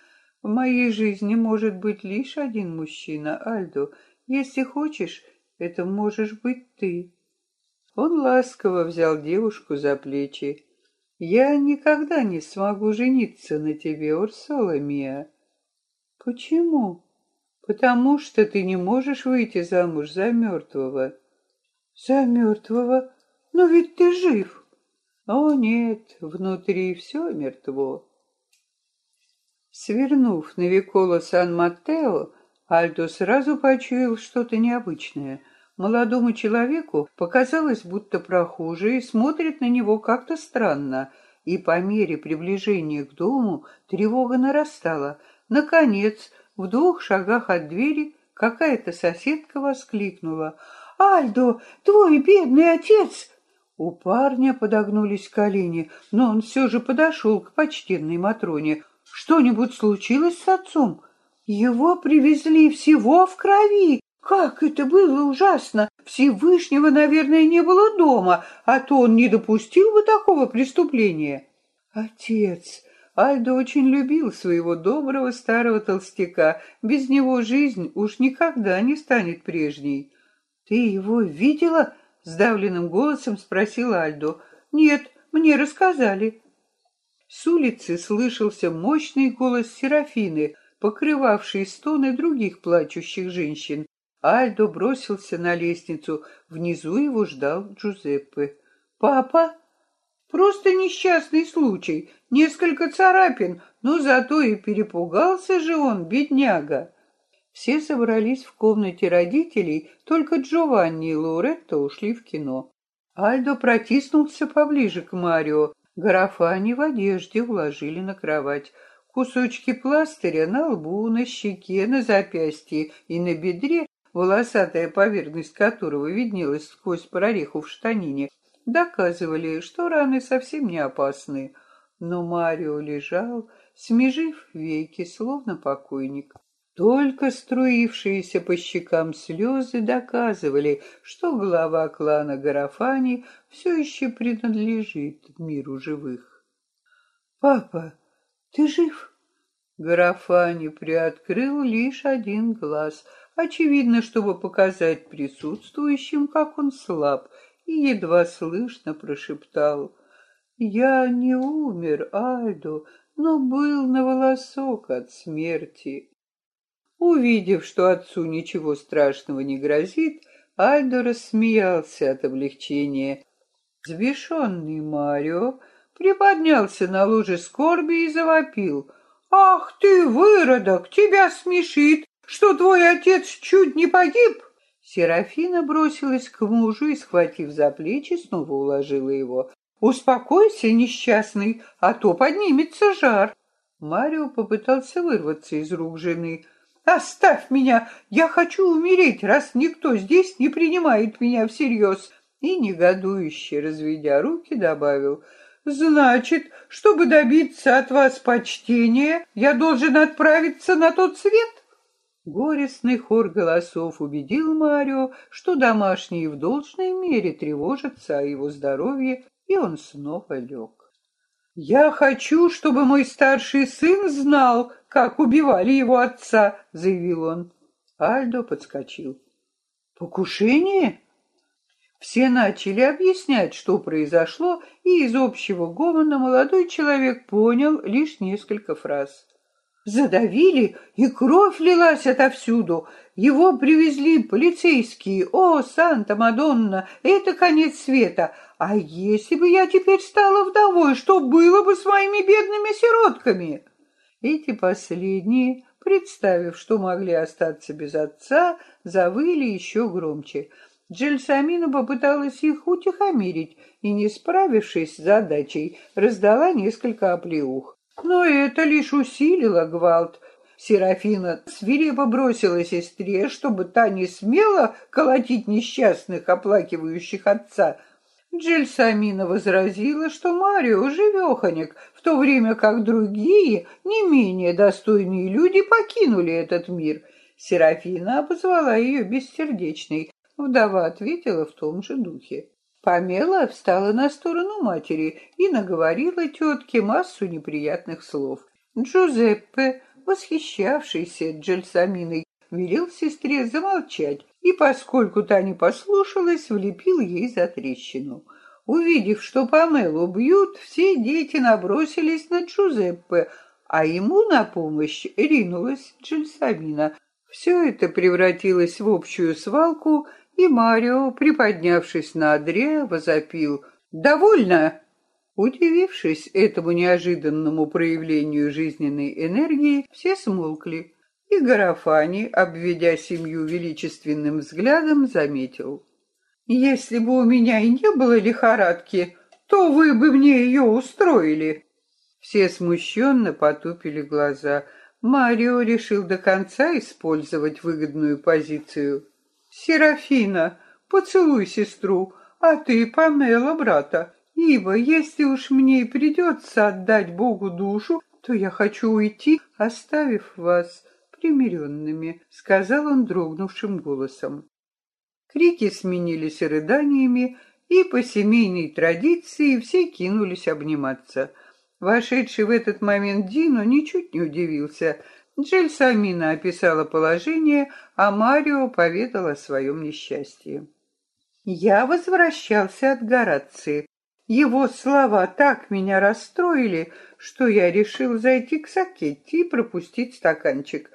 В моей жизни может быть лишь один мужчина, Альдо. Если хочешь, это можешь быть ты. Он ласково взял девушку за плечи. «Я никогда не смогу жениться на тебе, Урсула Мия». «Почему?» «Потому что ты не можешь выйти замуж за мертвого». «За мертвого? Но ведь ты жив». «О нет, внутри все мертво». Свернув на Виколо Сан-Маттео, Альдо сразу почуял что-то необычное — Молодому человеку показалось, будто прохожие смотрят на него как-то странно, и по мере приближения к дому тревога нарастала. Наконец, в двух шагах от двери какая-то соседка воскликнула. «Альдо, твой бедный отец!» У парня подогнулись колени, но он все же подошел к почтенной Матроне. «Что-нибудь случилось с отцом?» «Его привезли всего в крови, как это было ужасно! Всевышнего, наверное, не было дома, а то он не допустил бы такого преступления. Отец, Альдо очень любил своего доброго старого толстяка. Без него жизнь уж никогда не станет прежней. Ты его видела? Сдавленным голосом спросил Альдо. Нет, мне рассказали. С улицы слышался мощный голос Серафины, покрывавший стоны других плачущих женщин. Альдо бросился на лестницу. Внизу его ждал Джузеппе. «Папа?» «Просто несчастный случай. Несколько царапин, но зато и перепугался же он, бедняга». Все собрались в комнате родителей, только Джованни и Лоретто ушли в кино. Альдо протиснулся поближе к Марио. Гарафани в одежде уложили на кровать. Кусочки пластыря на лбу, на щеке, на запястье и на бедре волосатая поверхность которого виднелась сквозь прореху в штанине, доказывали, что раны совсем не опасны. Но Марио лежал, смежив веки, словно покойник. Только струившиеся по щекам слезы доказывали, что глава клана Гарафани все еще принадлежит миру живых. «Папа, ты жив?» Гарафани приоткрыл лишь один глаз — очевидно, чтобы показать присутствующим, как он слаб, и едва слышно прошептал «Я не умер, Альдо, но был на волосок от смерти». Увидев, что отцу ничего страшного не грозит, Альдо рассмеялся от облегчения. Взбешенный Марио приподнялся на луже скорби и завопил. «Ах ты, выродок, тебя смешит что твой отец чуть не погиб?» Серафина бросилась к мужу и, схватив за плечи, снова уложила его. «Успокойся, несчастный, а то поднимется жар». Марио попытался вырваться из рук жены. «Оставь меня! Я хочу умереть, раз никто здесь не принимает меня всерьез!» И, негодующе разведя руки, добавил. «Значит, чтобы добиться от вас почтения, я должен отправиться на тот свет?» Горестный хор голосов убедил Марио, что домашние в должной мере тревожатся о его здоровье, и он снова лег. «Я хочу, чтобы мой старший сын знал, как убивали его отца», — заявил он. Альдо подскочил. «Покушение?» Все начали объяснять, что произошло, и из общего гомона молодой человек понял лишь несколько фраз. Задавили, и кровь лилась отовсюду. Его привезли полицейские. О, Санта-Мадонна, это конец света. А если бы я теперь стала вдовой, что было бы с моими бедными сиротками? Эти последние, представив, что могли остаться без отца, завыли еще громче. Джельсамина попыталась их утихомирить и, не справившись с задачей, раздала несколько оплеух. Но это лишь усилило гвалт. Серафина свирепо бросила сестре, чтобы та не смела колотить несчастных, оплакивающих отца. Джельсамина возразила, что Марио живеханик, в то время как другие, не менее достойные люди покинули этот мир. Серафина обозвала ее бессердечной. Вдова ответила в том же духе. Памела встала на сторону матери и наговорила тетке массу неприятных слов. Джузеппе, восхищавшийся Джельсаминой, велел сестре замолчать, и, поскольку та не послушалась, влепил ей за трещину. Увидев, что Памелу бьют, все дети набросились на Джузеппе, а ему на помощь ринулась Джельсамина. Все это превратилось в общую свалку, и Марио, приподнявшись на одре, возопил «Довольно!». Удивившись этому неожиданному проявлению жизненной энергии, все смолкли, и Гарафани, обведя семью величественным взглядом, заметил. «Если бы у меня и не было лихорадки, то вы бы мне ее устроили». Все смущенно потупили глаза. Марио решил до конца использовать выгодную позицию. Серафина, поцелуй сестру, а ты Памела брата, ибо если уж мне и придется отдать Богу душу, то я хочу уйти, оставив вас примиренными», — сказал он дрогнувшим голосом. Крики сменились рыданиями, и по семейной традиции все кинулись обниматься. Вошедший в этот момент Дино ничуть не удивился — Джельсамина описала положение, а Марио поведал о своем несчастье. Я возвращался от Горации. Его слова так меня расстроили, что я решил зайти к Сакетти и пропустить стаканчик.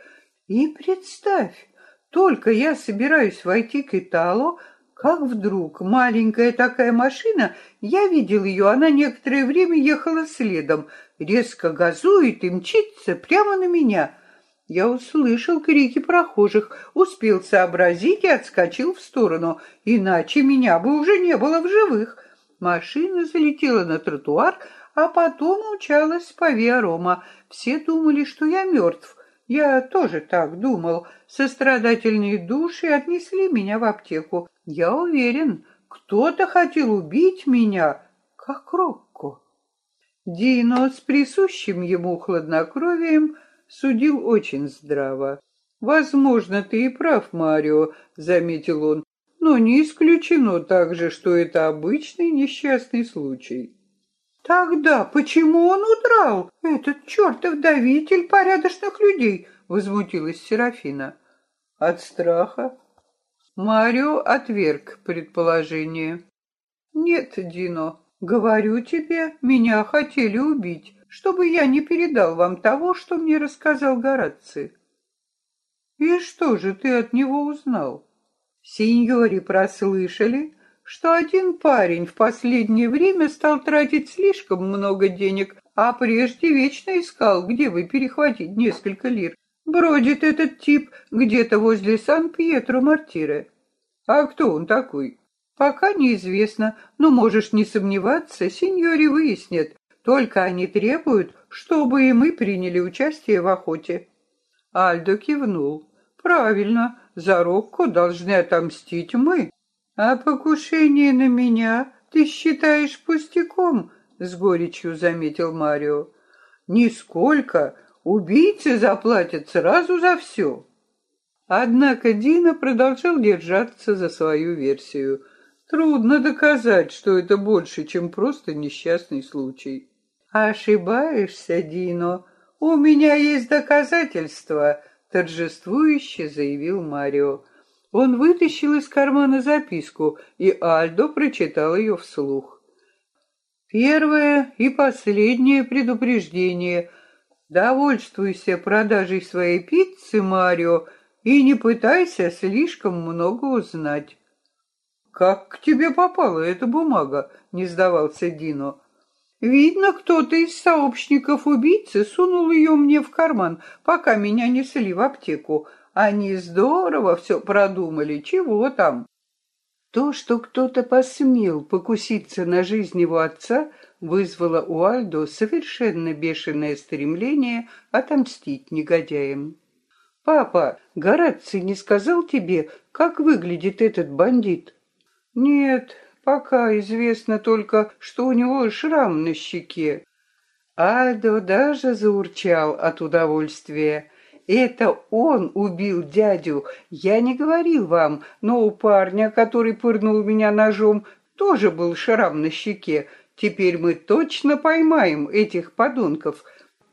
И представь, только я собираюсь войти к Итало, как вдруг маленькая такая машина, я видел ее, она некоторое время ехала следом, резко газует и мчится прямо на меня — я услышал крики прохожих, успел сообразить и отскочил в сторону, иначе меня бы уже не было в живых. Машина залетела на тротуар, а потом умчалась по Виарома. Все думали, что я мертв. Я тоже так думал. Сострадательные души отнесли меня в аптеку. Я уверен, кто-то хотел убить меня, как Рокко. Дино с присущим ему хладнокровием судил очень здраво. «Возможно, ты и прав, Марио», — заметил он, «но не исключено также, что это обычный несчастный случай». «Тогда почему он удрал? Этот чертов давитель порядочных людей!» — возмутилась Серафина. «От страха?» Марио отверг предположение. «Нет, Дино, говорю тебе, меня хотели убить чтобы я не передал вам того, что мне рассказал Гораций. И что же ты от него узнал? Сеньори прослышали, что один парень в последнее время стал тратить слишком много денег, а прежде вечно искал, где вы перехватить несколько лир. Бродит этот тип где-то возле Сан-Пьетро-Мартире. А кто он такой? Пока неизвестно, но можешь не сомневаться, сеньори выяснят, только они требуют, чтобы и мы приняли участие в охоте. Альдо кивнул. Правильно, за Рокко должны отомстить мы. А покушение на меня ты считаешь пустяком, с горечью заметил Марио. Нисколько. Убийцы заплатят сразу за все. Однако Дина продолжал держаться за свою версию. Трудно доказать, что это больше, чем просто несчастный случай. «Ошибаешься, Дино. У меня есть доказательства», — торжествующе заявил Марио. Он вытащил из кармана записку, и Альдо прочитал ее вслух. Первое и последнее предупреждение. Довольствуйся продажей своей пиццы, Марио, и не пытайся слишком много узнать. «Как к тебе попала эта бумага?» — не сдавался Дино. «Видно, кто-то из сообщников убийцы сунул ее мне в карман, пока меня несли в аптеку. Они здорово все продумали, чего там?» То, что кто-то посмел покуситься на жизнь его отца, вызвало у Альдо совершенно бешеное стремление отомстить негодяям. «Папа, Гораций не сказал тебе, как выглядит этот бандит?» «Нет, пока известно только, что у него шрам на щеке». Альдо даже заурчал от удовольствия. Это он убил дядю. Я не говорил вам, но у парня, который пырнул меня ножом, тоже был шрам на щеке. Теперь мы точно поймаем этих подонков.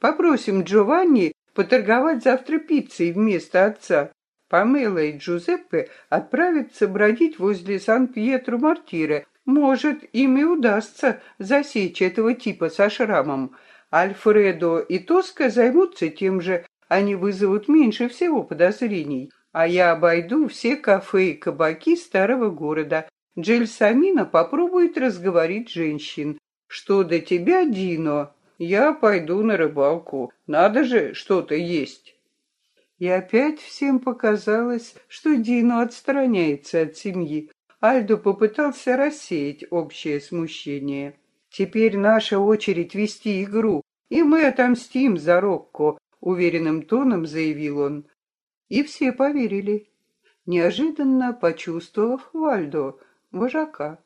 Попросим Джованни поторговать завтра пиццей вместо отца. Памела и Джузеппе отправятся бродить возле Сан-Пьетро-Мартире. Может, им и удастся засечь этого типа со шрамом. Альфредо и Тоска займутся тем же, они вызовут меньше всего подозрений. А я обойду все кафе и кабаки старого города. Джельсамина попробует разговорить женщин. Что до тебя, Дино, я пойду на рыбалку. Надо же что-то есть. И опять всем показалось, что Дино отстраняется от семьи. Альдо попытался рассеять общее смущение. Теперь наша очередь вести игру, и мы отомстим за Рокко, уверенным тоном заявил он. И все поверили, неожиданно почувствовав Вальдо, вожака.